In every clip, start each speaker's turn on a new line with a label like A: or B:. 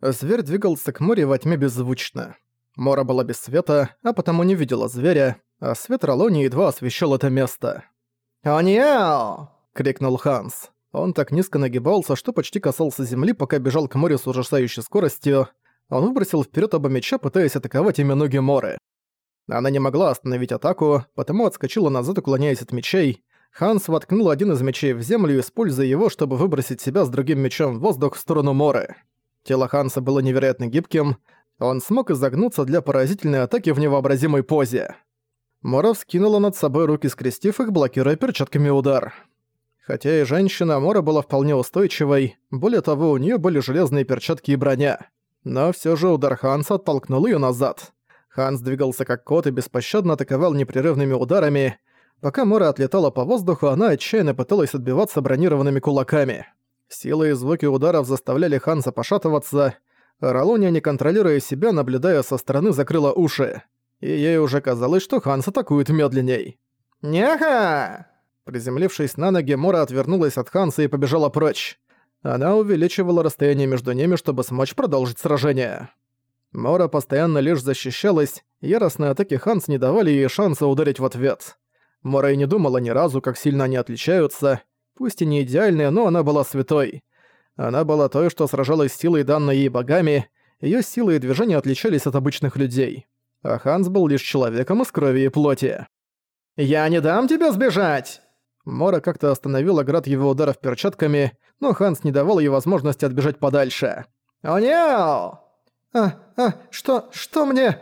A: Зверь двигался к морю во тьме беззвучно. Мора была без света, а потому не видела зверя, а свет Ролони едва освещал это место.
B: «Ониэл!»
A: — крикнул Ханс. Он так низко нагибался, что почти касался земли, пока бежал к морю с ужасающей скоростью. Он выбросил вперед оба меча, пытаясь атаковать ими ноги Моры. Она не могла остановить атаку, потому отскочила назад, уклоняясь от мечей. Ханс воткнул один из мечей в землю, используя его, чтобы выбросить себя с другим мечом в воздух в сторону Моры. Тело Ханса было невероятно гибким, он смог изогнуться для поразительной атаки в невообразимой позе. Мора вскинула над собой руки, скрестив их, блокируя перчатками удар. Хотя и женщина, Мора была вполне устойчивой, более того, у нее были железные перчатки и броня. Но все же удар Ханса оттолкнул ее назад. Ханс двигался как кот и беспощадно атаковал непрерывными ударами. Пока Мора отлетала по воздуху, она отчаянно пыталась отбиваться бронированными кулаками. Силы и звуки ударов заставляли Ханса пошатываться, Ролония, не контролируя себя, наблюдая со стороны, закрыла уши. И ей уже казалось, что Ханс атакует медленней.
B: «Неха!»
A: Приземлившись на ноги, Мора отвернулась от Ханса и побежала прочь. Она увеличивала расстояние между ними, чтобы смочь продолжить сражение. Мора постоянно лишь защищалась, яростные атаки Ханс не давали ей шанса ударить в ответ. Мора и не думала ни разу, как сильно они отличаются. Пусть и не идеальная, но она была святой. Она была той, что сражалась силой, данной ей богами, её силы и движения отличались от обычных людей. А Ханс был лишь человеком из крови и плоти.
B: «Я не дам тебе сбежать!»
A: Мора как-то остановила град его ударов перчатками, но Ханс не давал ей возможности отбежать подальше.
B: «О, нет!» «А, а, что, что мне?»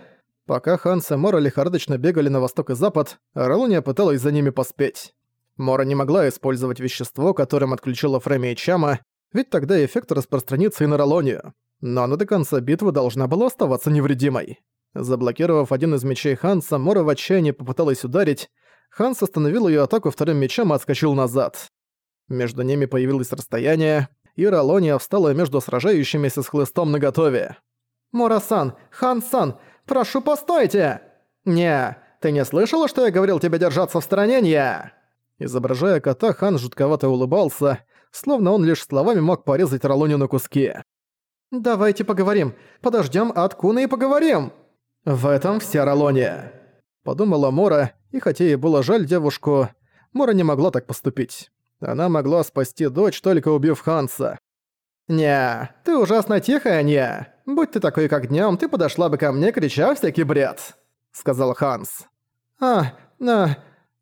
A: Пока Ханс и Мора лихорадочно бегали на восток и запад, Ролуния пыталась за ними поспеть. Мора не могла использовать вещество, которым отключила Фрейми и Чама, ведь тогда эффект распространится и на Ролонию. Но она до конца битвы должна была оставаться невредимой. Заблокировав один из мечей Ханса, Мора в отчаянии попыталась ударить. Ханс остановил ее атаку вторым мечом и отскочил назад. Между ними появилось расстояние, и Ролония встала между сражающимися с хлыстом наготове.
B: «Мора-сан! Хан-сан! Прошу, постойте!» «Не, ты не слышала, что я говорил тебе держаться в стороне, не?»
A: Изображая кота, Хан жутковато улыбался, словно он лишь словами мог порезать Ролонию на куски.
B: «Давайте поговорим. Подождём от Куна и поговорим».
A: «В этом вся Ролония», — подумала Мора, и хотя ей было жаль девушку, Мора не могла так поступить. Она могла спасти дочь, только убив Ханса.
B: «Не, ты ужасно тихая, не. Будь ты такой, как днём, ты подошла бы ко мне, крича всякий бред», — сказал Ханс.
A: «А, а...»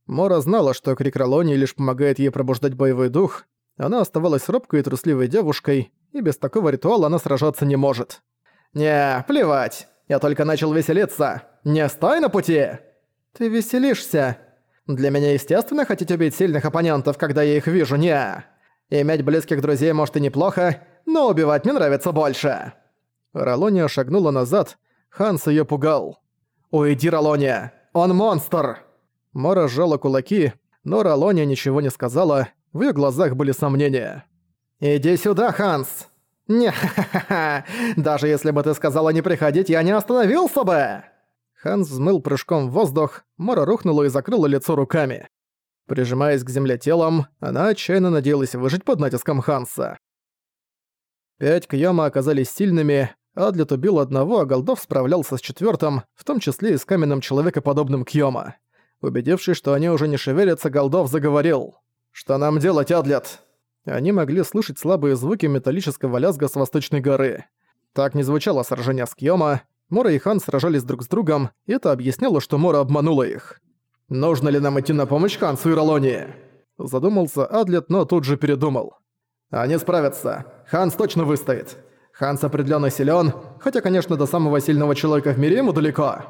A: Мора знала, что крик Ролонии лишь помогает ей пробуждать боевой дух, она оставалась робкой и трусливой девушкой, и без такого ритуала она сражаться не может.
B: «Не, плевать. Я только начал веселиться. Не стой на пути!»
A: «Ты веселишься. Для меня естественно хотеть убить сильных оппонентов, когда я их вижу, не. Иметь близких друзей может и неплохо, но убивать мне нравится больше». Ролония шагнула назад, Ханс её пугал. «Уйди, Ролония! Он монстр!» Мора сжала кулаки, но Ролония ничего не сказала, в её глазах были сомнения.
B: «Иди сюда, Ханс!» «Не, ха-ха-ха! Даже если бы ты сказала не приходить, я не остановился бы!»
A: Ханс взмыл прыжком в воздух, Мора рухнула и закрыла лицо руками. Прижимаясь к земле телом, она отчаянно надеялась выжить под натиском Ханса. Пять Кьяма оказались сильными, Адлет убил одного, а Голдов справлялся с четвертым, в том числе и с каменным человекоподобным Кьёма. Убедившись, что они уже не шевелятся, Голдов заговорил. «Что нам делать, Адлет?» Они могли слышать слабые звуки металлического лязга с восточной горы. Так не звучало сражение с Кьёма. Мора и Хан сражались друг с другом, и это объясняло, что Мора обманула их. «Нужно ли нам идти на помощь Хансу и Ролонии?» Задумался Адлет, но тут же передумал. «Они справятся. Ханс точно выстоит. Ханс определенно силен, хотя, конечно, до самого сильного человека в мире ему далеко.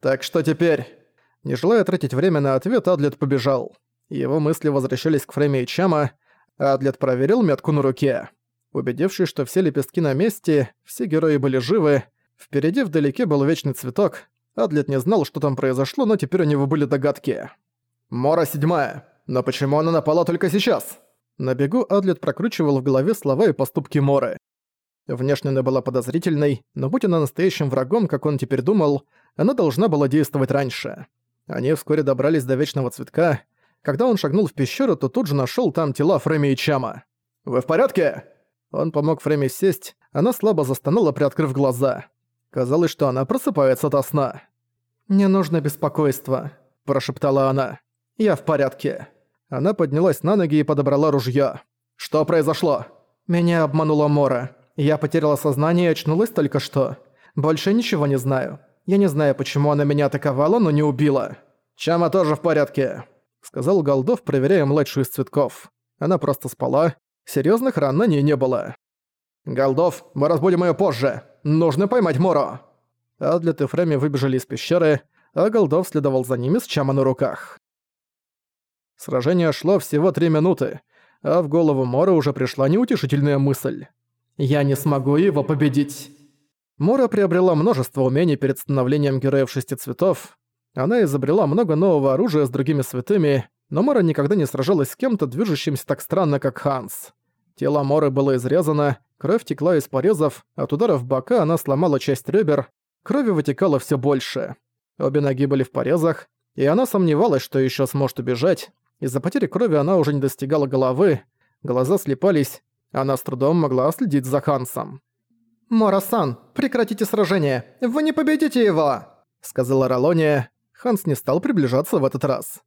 A: Так что теперь?» Не желая тратить время на ответ, Адлет побежал. Его мысли возвращались к Фрейме и Чама, Адлет проверил метку на руке. Убедившись, что все лепестки на месте, все герои были живы, впереди вдалеке был вечный цветок. Адлет не знал, что там произошло, но теперь у него были догадки. «Мора седьмая. Но почему она напала только сейчас?» На бегу Адлет прокручивал в голове слова и поступки Моры. Внешне она была подозрительной, но будь она настоящим врагом, как он теперь думал, она должна была действовать раньше. Они вскоре добрались до Вечного Цветка, когда он шагнул в пещеру, то тут же нашёл там тела Фрейми и Чама. «Вы в порядке?» Он помог Фрейми сесть, Она слабо застонала, приоткрыв глаза. Казалось, что она просыпается ото сна. «Не нужно беспокойства», – прошептала она. «Я в порядке». Она поднялась на ноги и подобрала ружье. «Что произошло?» «Меня обманула Мора. Я потеряла сознание и очнулась только что. Больше ничего не знаю. Я не знаю, почему она меня атаковала, но не убила». «Чама тоже в порядке», — сказал Голдов, проверяя младшую из цветков. Она просто спала. Серьезных ран на ней не было. «Голдов, мы разбудим ее позже. Нужно поймать Моро!» Адлет и Фреми выбежали из пещеры, а Голдов следовал за ними с Чама на руках. Сражение шло всего три минуты, а в голову Мора уже пришла неутешительная мысль. «Я не смогу его победить!» Мора приобрела множество умений перед становлением героев шести цветов. Она изобрела много нового оружия с другими святыми, но Мора никогда не сражалась с кем-то, движущимся так странно, как Ханс. Тело Моры было изрезано, кровь текла из порезов, от удара в бока она сломала часть ребер, крови вытекало все больше. Обе ноги были в порезах, и она сомневалась, что еще сможет убежать. Из-за потери крови она уже не достигала головы, глаза слепались, она с трудом могла следить за Хансом.
B: «Мора-сан, прекратите сражение! Вы не победите его!» Сказала Ролония.
A: Ханс не стал приближаться в этот раз.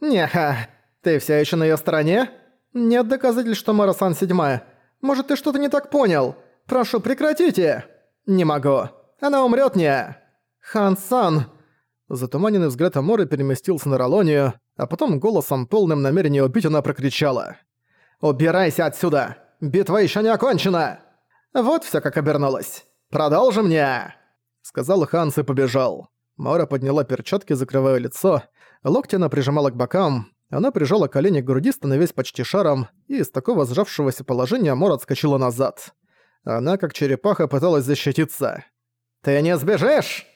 B: «Неха, ты все еще на ее стороне?» «Нет доказательств, что Марасан седьмая. Может, ты что-то не так понял? Прошу, прекратите!» «Не могу. Она умрет не!» «Хан-сан!»
A: Затуманенный взгляд Аморы переместился на Ролонию, а потом голосом, полным намерения убить, она прокричала.
B: «Убирайся отсюда! Битва еще не окончена!» «Вот все как обернулось. Продолжим мне!»
A: Сказал Ханс и побежал. Мора подняла перчатки, закрывая лицо, локти она прижимала к бокам, она прижала колени к груди, становясь почти шаром, и из такого сжавшегося положения Мор отскочила назад. Она, как черепаха, пыталась защититься.
B: «Ты не сбежишь!»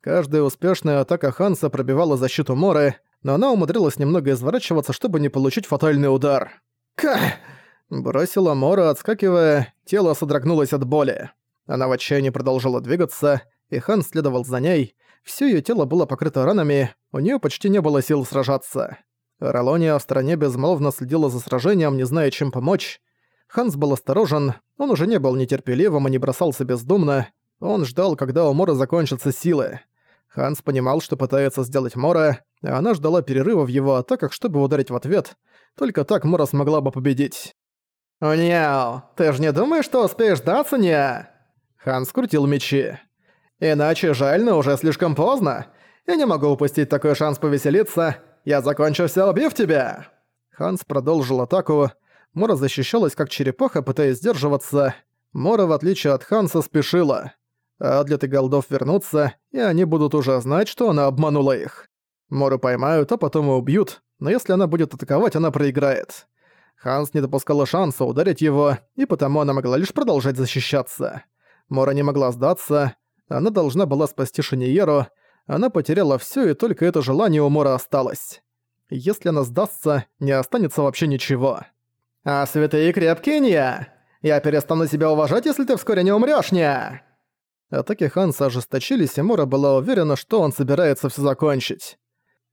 A: Каждая успешная атака Ханса пробивала защиту Моры, но она умудрилась немного изворачиваться, чтобы не получить фатальный удар.
B: «Ка!»
A: Бросила Мора, отскакивая, тело содрогнулось от боли. Она в отчаянии продолжала двигаться, и Хан следовал за ней. Всё её тело было покрыто ранами, у неё почти не было сил сражаться. Ролония в стороне безмолвно следила за сражением, не зная, чем помочь. Ханс был осторожен, он уже не был нетерпеливым и не бросался бездумно. Он ждал, когда у Мора закончатся силы. Ханс понимал, что пытается сделать Мора, а она ждала перерыва в его атаках, чтобы ударить в ответ. Только так Мора смогла бы победить.
B: «Няу, ты же не думаешь, что успеешь даться, не?»
A: Ханс крутил мечи.
B: «Иначе жаль, но уже слишком поздно. Я не могу упустить такой шанс повеселиться. Я закончу все, убив тебя!»
A: Ханс продолжил атаку. Мора защищалась как черепаха, пытаясь сдерживаться. Мора, в отличие от Ханса, спешила. Адлет и Голдов вернутся, и они будут уже знать, что она обманула их. Мору поймают, а потом и убьют, но если она будет атаковать, она проиграет. Ханс не допускала шанса ударить его, и потому она могла лишь продолжать защищаться. Мора не могла сдаться, она должна была спасти Шиньеру, она потеряла всё, и только это желание у Мора осталось. Если она сдастся, не останется вообще ничего.
B: «А святые крепкие, не? Я перестану себя уважать, если ты вскоре не умрёшь, не?»
A: Атаки Ханса ожесточились, и Мора была уверена, что он собирается всё закончить.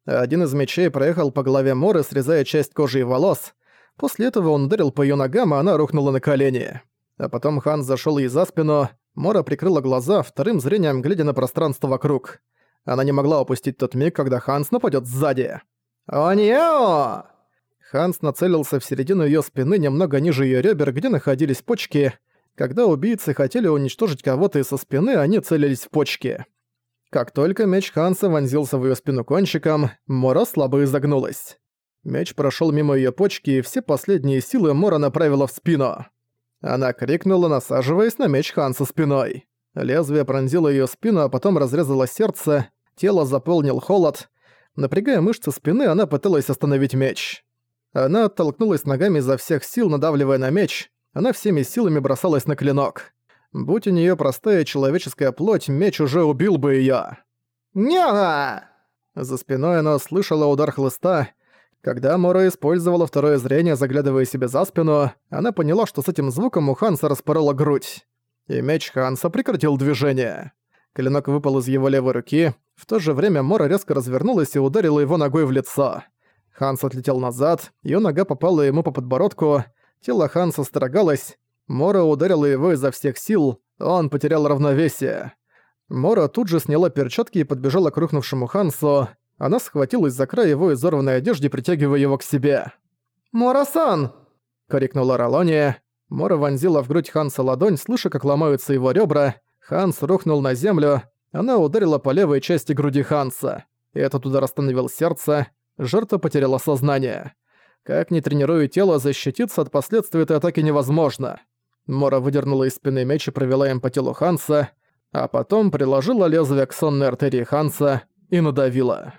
A: Один из мечей проехал по голове Моры, срезая часть кожи и волос. После этого он ударил по её ногам, и она рухнула на колени. А потом Хан зашёл ей за спину, Мора прикрыла глаза, вторым зрением глядя на пространство вокруг. Она не могла упустить тот миг, когда Ханс нападёт сзади.
B: «О, нео!»
A: Ханс нацелился в середину её спины, немного ниже её ребер, где находились почки. Когда убийцы хотели уничтожить кого-то из со спины, они целились в почки. Как только меч Ханса вонзился в её спину кончиком, Мора слабо изогнулась. Меч прошёл мимо её почки, и все последние силы Мора направила в спину. Она крикнула, насаживаясь на меч Ханса спиной. Лезвие пронзило её спину, а потом разрезало сердце, тело заполнил холод. Напрягая мышцы спины, она пыталась остановить меч. Она оттолкнулась ногами изо всех сил, надавливая на меч. Она всеми силами бросалась на клинок. Будь у неё простая человеческая плоть, меч уже убил бы её.
B: «Няна!»
A: За спиной она слышала удар хлыста. Когда Мора использовала второе зрение, заглядывая себе за спину, она поняла, что с этим звуком у Ханса распорола грудь и меч Ханса прекратил движение. Клинок выпал из его левой руки, в то же время Мора резко развернулась и ударила его ногой в лицо. Ханс отлетел назад, её нога попала ему по подбородку, тело Ханса строгалось, Мора ударила его изо всех сил, он потерял равновесие. Мора тут же сняла перчатки и подбежала к рухнувшему Хансу. Она схватилась за край его изорванной одежды, притягивая его к себе.
B: «Мора-сан!» — крикнула Ролония.
A: Мора вонзила в грудь Ханса ладонь, слыша, как ломаются его ребра. Ханс рухнул на землю. Она ударила по левой части груди Ханса. Этот удар остановил сердце. Жертва потеряла сознание. Как ни тренируя тело, защититься от последствий этой атаки невозможно. Мора выдернула из спины меч и провела им по телу Ханса, а потом приложила лезвие к сонной артерии Ханса и надавила.